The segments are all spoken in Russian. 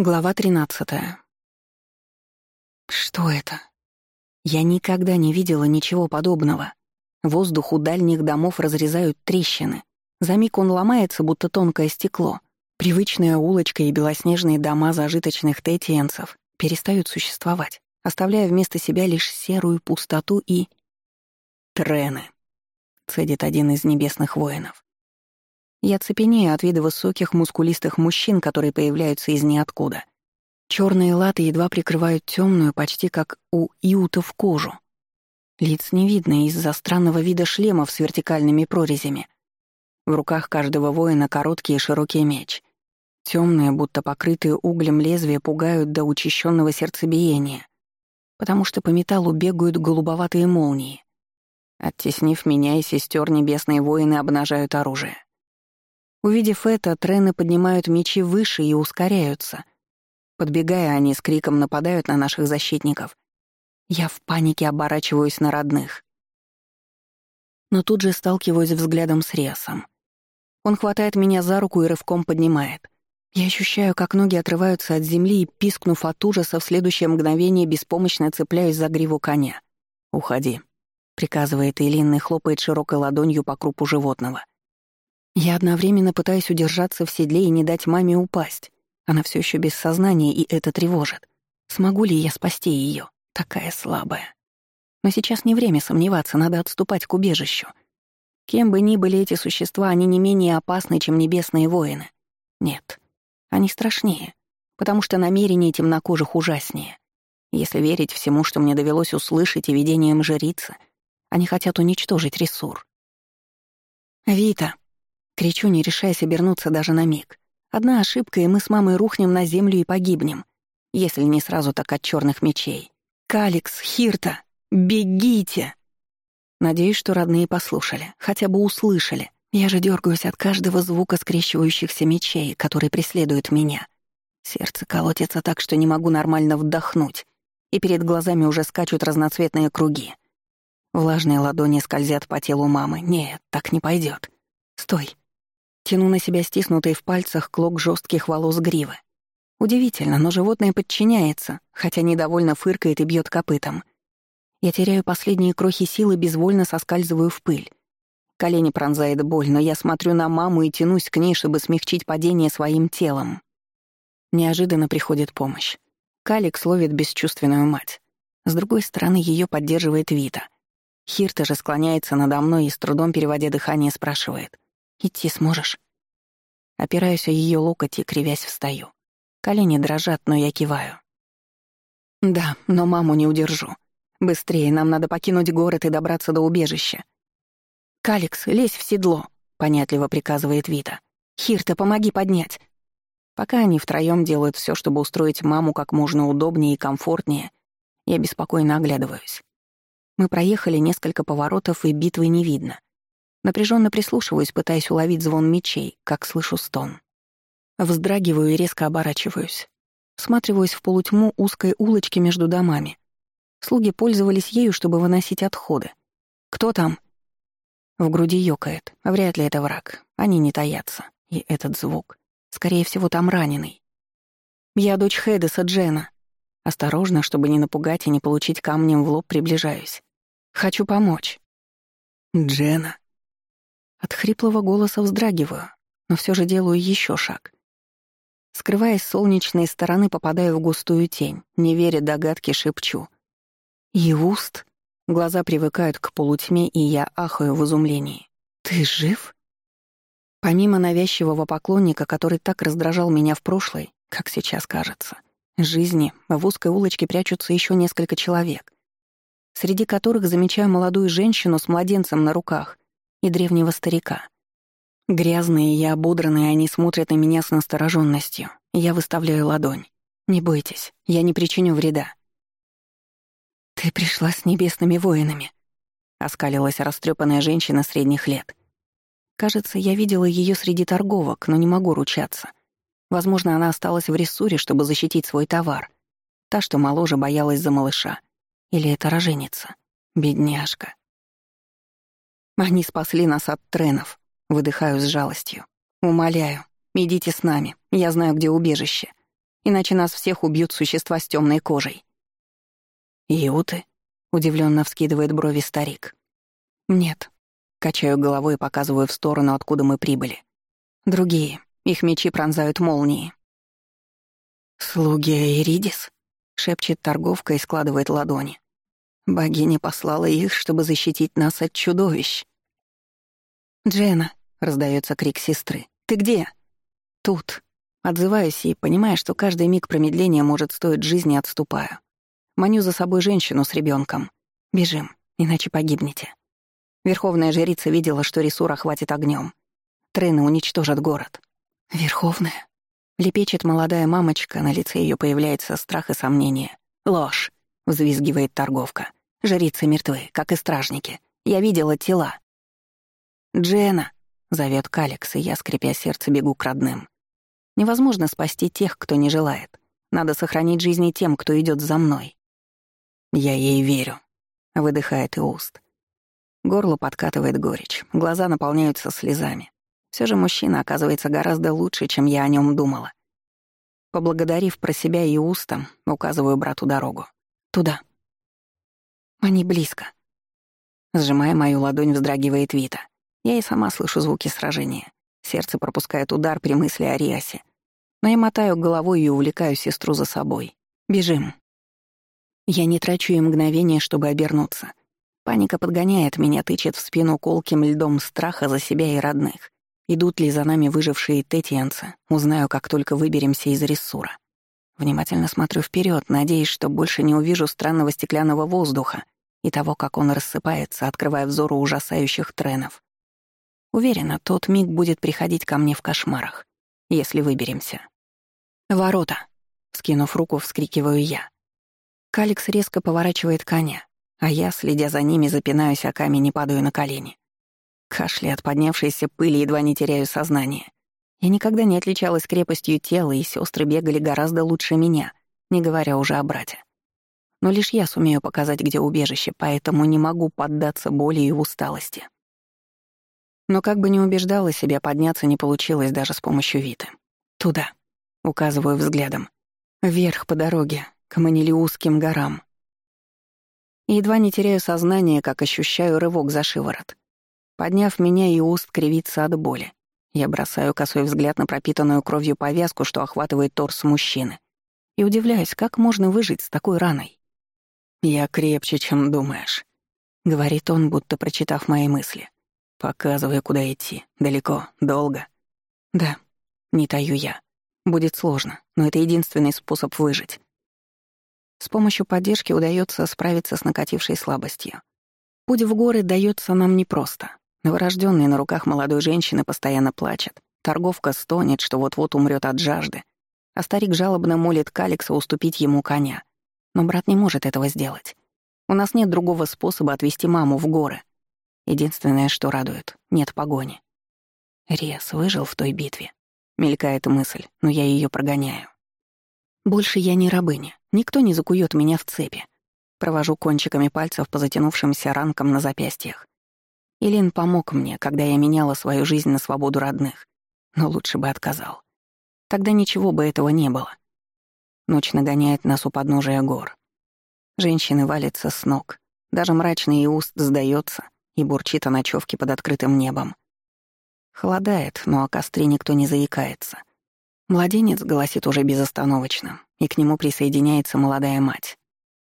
Глава 13. Что это? Я никогда не видела ничего подобного. Воздух у дальних домов разрезают трещины. За миг он ломается, будто тонкое стекло. Привычная улочка и белоснежные дома зажиточных тетиенцев перестают существовать, оставляя вместо себя лишь серую пустоту и... «Трены», — цедит один из небесных воинов. Я цепенею от вида высоких, мускулистых мужчин, которые появляются из ниоткуда. Черные латы едва прикрывают темную, почти как у иутов кожу. Лиц не видно из-за странного вида шлемов с вертикальными прорезями. В руках каждого воина короткий и широкий меч. Темные, будто покрытые углем лезвия, пугают до учащенного сердцебиения, потому что по металлу бегают голубоватые молнии. Оттеснив меня и сестер, небесные воины обнажают оружие. Увидев это, трены поднимают мечи выше и ускоряются. Подбегая, они с криком нападают на наших защитников. Я в панике оборачиваюсь на родных. Но тут же сталкиваюсь взглядом с Ресом. Он хватает меня за руку и рывком поднимает. Я ощущаю, как ноги отрываются от земли и, пискнув от ужаса, в следующее мгновение беспомощно цепляюсь за гриву коня. «Уходи», — приказывает Илин и хлопает широкой ладонью по крупу животного. Я одновременно пытаюсь удержаться в седле и не дать маме упасть. Она все еще без сознания, и это тревожит. Смогу ли я спасти ее? Такая слабая. Но сейчас не время сомневаться, надо отступать к убежищу. Кем бы ни были эти существа, они не менее опасны, чем небесные воины. Нет, они страшнее, потому что намерения темнокожих ужаснее. Если верить всему, что мне довелось услышать и видениям жрицы, они хотят уничтожить ресур. «Вита», Кричу, не решаясь обернуться даже на миг. Одна ошибка, и мы с мамой рухнем на землю и погибнем. Если не сразу, так от черных мечей. «Каликс, Хирта, бегите!» Надеюсь, что родные послушали, хотя бы услышали. Я же дергаюсь от каждого звука скрещивающихся мечей, которые преследуют меня. Сердце колотится так, что не могу нормально вдохнуть, и перед глазами уже скачут разноцветные круги. Влажные ладони скользят по телу мамы. Нет, так не пойдет. Стой. Тяну на себя стиснутый в пальцах клок жестких волос гривы. Удивительно, но животное подчиняется, хотя недовольно фыркает и бьет копытом. Я теряю последние крохи силы, безвольно соскальзываю в пыль. Колени пронзает боль, но я смотрю на маму и тянусь к ней, чтобы смягчить падение своим телом. Неожиданно приходит помощь. Калик словит бесчувственную мать. С другой стороны, ее поддерживает Вита. Хирта же склоняется надо мной и, с трудом переводя дыхание, спрашивает. Идти сможешь?» Опираюсь о ее локоть и, кривясь, встаю. Колени дрожат, но я киваю. «Да, но маму не удержу. Быстрее, нам надо покинуть город и добраться до убежища». «Каликс, лезь в седло», — понятливо приказывает Вита. «Хирта, помоги поднять». Пока они втроем делают все, чтобы устроить маму как можно удобнее и комфортнее, я беспокойно оглядываюсь. Мы проехали несколько поворотов, и битвы не видно. Напряженно прислушиваюсь, пытаясь уловить звон мечей, как слышу стон. Вздрагиваю и резко оборачиваюсь. Всматриваюсь в полутьму узкой улочки между домами. Слуги пользовались ею, чтобы выносить отходы. «Кто там?» В груди ёкает. Вряд ли это враг. Они не таятся. И этот звук. Скорее всего, там раненый. «Я дочь Хедеса Джена». Осторожно, чтобы не напугать и не получить камнем в лоб, приближаюсь. «Хочу помочь». «Джена», от хриплого голоса вздрагиваю, но все же делаю еще шаг. Скрываясь с солнечной стороны, попадаю в густую тень, не веря догадке, шепчу. «Иуст?» Глаза привыкают к полутьме, и я ахаю в изумлении. «Ты жив?» Помимо навязчивого поклонника, который так раздражал меня в прошлой, как сейчас кажется, жизни, в узкой улочке прячутся еще несколько человек, среди которых замечаю молодую женщину с младенцем на руках и древнего старика. Грязные и ободранные они смотрят на меня с настороженностью. Я выставляю ладонь. «Не бойтесь, я не причиню вреда». «Ты пришла с небесными воинами», — оскалилась растрепанная женщина средних лет. Кажется, я видела ее среди торговок, но не могу ручаться. Возможно, она осталась в рессуре, чтобы защитить свой товар. Та, что моложе, боялась за малыша. Или это роженица. Бедняжка. Они спасли нас от тренов. Выдыхаю с жалостью. Умоляю, идите с нами. Я знаю, где убежище. иначе нас всех убьют существа с темной кожей». «Иуты?» — удивленно вскидывает брови старик. «Нет». Качаю головой и показываю в сторону, откуда мы прибыли. «Другие. Их мечи пронзают молнии». «Слуги Иридис?» — шепчет торговка и складывает ладони. «Богиня послала их, чтобы защитить нас от чудовищ». «Джена», — раздается крик сестры, — «ты где?» «Тут». Отзываюсь и, понимая, что каждый миг промедления может стоить жизни, отступаю. Маню за собой женщину с ребенком. Бежим, иначе погибнете. Верховная жрица видела, что Ресура хватит огнем. Трены уничтожат город. Верховная? Лепечет молодая мамочка, на лице ее появляется страх и сомнение. «Ложь!» — взвизгивает торговка. «Жрицы мертвы, как и стражники. Я видела тела». «Джена!» — зовет Калекс, и я, скрипя сердце, бегу к родным. Невозможно спасти тех, кто не желает. Надо сохранить жизни тем, кто идет за мной. «Я ей верю», — выдыхает уст. Горло подкатывает горечь, глаза наполняются слезами. Все же мужчина оказывается гораздо лучше, чем я о нем думала. Поблагодарив про себя и устом, указываю брату дорогу. Туда. Они близко. Сжимая мою ладонь, вздрагивает Вита. Я и сама слышу звуки сражения. Сердце пропускает удар при мысли о Риасе. Но я мотаю головой и увлекаю сестру за собой. Бежим. Я не трачу и мгновение, чтобы обернуться. Паника подгоняет меня, тычет в спину колким льдом страха за себя и родных. Идут ли за нами выжившие тетианцы, узнаю, как только выберемся из рессура. Внимательно смотрю вперед, надеясь, что больше не увижу странного стеклянного воздуха и того, как он рассыпается, открывая взору ужасающих тренов. Уверена, тот миг будет приходить ко мне в кошмарах, если выберемся. «Ворота!» — скинув руку, вскрикиваю я. Каликс резко поворачивает коня, а я, следя за ними, запинаюсь о камень и падаю на колени. Кашля от поднявшейся пыли едва не теряю сознание. Я никогда не отличалась крепостью тела, и сестры бегали гораздо лучше меня, не говоря уже о брате. Но лишь я сумею показать, где убежище, поэтому не могу поддаться боли и усталости. Но как бы ни убеждала себя, подняться не получилось даже с помощью Виты. «Туда», — указываю взглядом. «Вверх по дороге, к Манилиузским горам. Едва не теряю сознание, как ощущаю рывок за шиворот. Подняв меня, и уст кривится от боли. Я бросаю косой взгляд на пропитанную кровью повязку, что охватывает торс мужчины. И удивляюсь, как можно выжить с такой раной. «Я крепче, чем думаешь», — говорит он, будто прочитав мои мысли. «Показывай, куда идти. Далеко, долго». «Да», — не таю я. «Будет сложно, но это единственный способ выжить. С помощью поддержки удается справиться с накатившей слабостью. Путь в горы дается нам непросто. Новорожденный на руках молодой женщины постоянно плачет. Торговка стонет, что вот-вот умрет от жажды. А старик жалобно молит Каликса уступить ему коня. Но брат не может этого сделать. У нас нет другого способа отвезти маму в горы. Единственное, что радует — нет погони. Рес выжил в той битве. Мелькает мысль, но я ее прогоняю. Больше я не рабыня. Никто не закует меня в цепи. Провожу кончиками пальцев по затянувшимся ранкам на запястьях. Илин помог мне, когда я меняла свою жизнь на свободу родных. Но лучше бы отказал. Тогда ничего бы этого не было. Ночь нагоняет нас у подножия гор. Женщины валятся с ног. Даже мрачный уст сдается и бурчит о ночевке под открытым небом. Холодает, но о костре никто не заикается. Младенец голосит уже безостановочно, и к нему присоединяется молодая мать.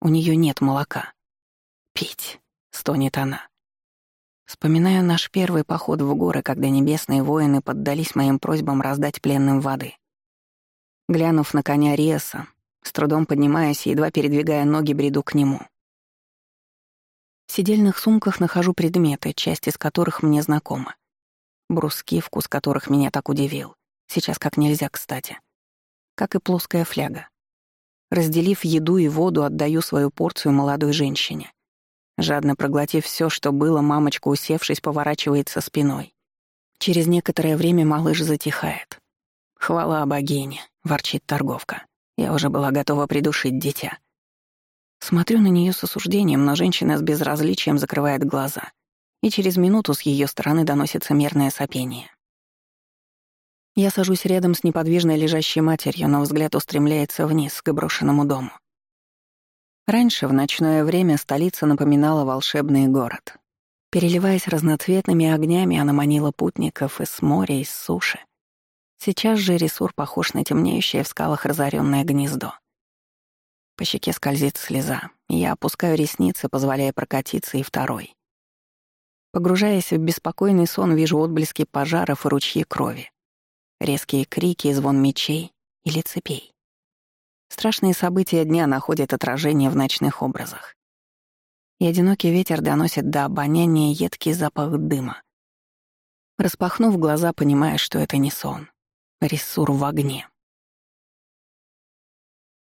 У нее нет молока. «Пить», — стонет она. Вспоминаю наш первый поход в горы, когда небесные воины поддались моим просьбам раздать пленным воды. Глянув на коня Риеса, с трудом поднимаясь и едва передвигая ноги, бреду к нему. В сидельных сумках нахожу предметы, часть из которых мне знакома. Бруски, вкус которых меня так удивил. Сейчас как нельзя кстати. Как и плоская фляга. Разделив еду и воду, отдаю свою порцию молодой женщине. Жадно проглотив все, что было, мамочка, усевшись, поворачивается спиной. Через некоторое время малыш затихает. «Хвала богине», — ворчит торговка. Я уже была готова придушить дитя. Смотрю на нее с осуждением, но женщина с безразличием закрывает глаза. И через минуту с ее стороны доносится мерное сопение. Я сажусь рядом с неподвижной лежащей матерью, но взгляд устремляется вниз, к брошенному дому. Раньше, в ночное время, столица напоминала волшебный город. Переливаясь разноцветными огнями, она манила путников из моря, из суши. Сейчас же ресур похож на темнеющее в скалах разоренное гнездо. По щеке скользит слеза, и я опускаю ресницы, позволяя прокатиться и второй. Погружаясь в беспокойный сон, вижу отблески пожаров и ручьи крови. Резкие крики и звон мечей или цепей. Страшные события дня находят отражение в ночных образах. И одинокий ветер доносит до обоняния едкий запах дыма. Распахнув глаза, понимая, что это не сон. Рессур в огне.